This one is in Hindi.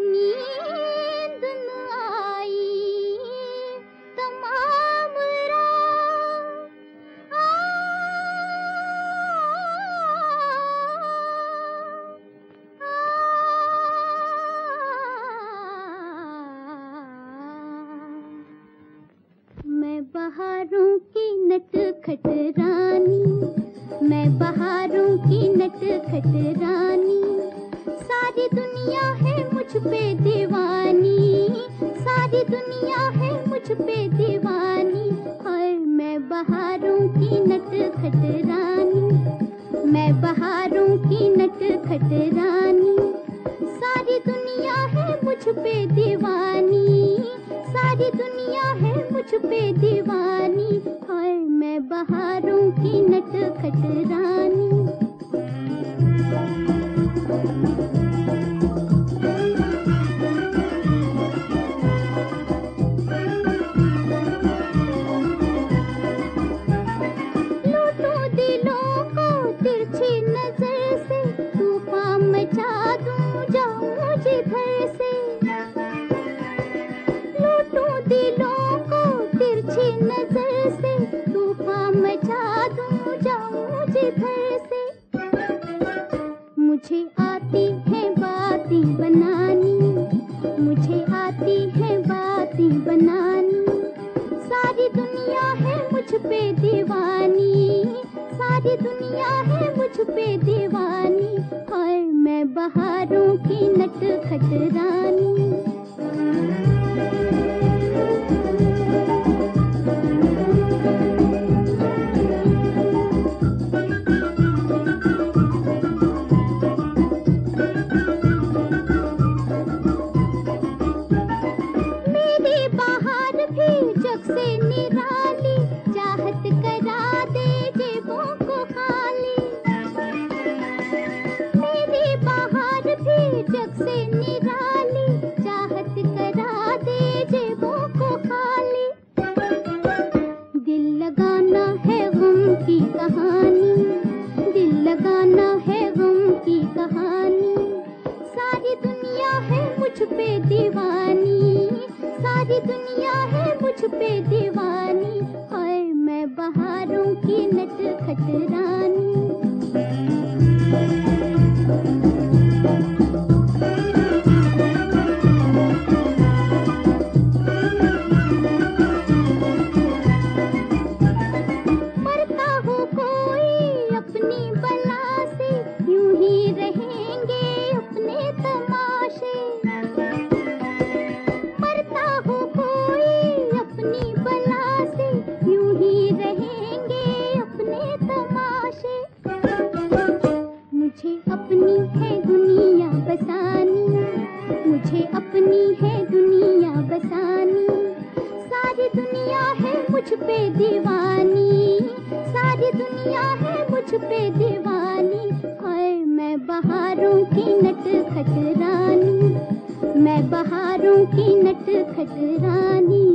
नींद आई। तमाम मैं बहारों की नट खट रानी मैं बहारों की नट खट रानी सारी दुनिया है मुझ पे दीवानी। सारी दुनिया है मुझ पे दीवानी। और मैं बहारों की नट खट रानी मैं बहारों की नट खट रानी सारी दुनिया है मुझ पे दीवानी। सारी दुनिया है मुझ पे दीवानी। और मैं बहारों की नट खट रानी नज़र दिलों को तिरछी नज़र से तूफ़ान मचा दूँ मुझे से। मुझे सारी दुनिया है मुझ पे दीवानी और मैं बहारों की नट खट रानी। मुझ पे दीवानी। सारी दुनिया है मुझ पे दीवानी। और मैं बहारों की नट खट मुझ पे दीवानी। सारी दुनिया है मुझ पे दीवानी। और मैं बहारों की नट खटरानी। मैं बहारों की नट खट रानी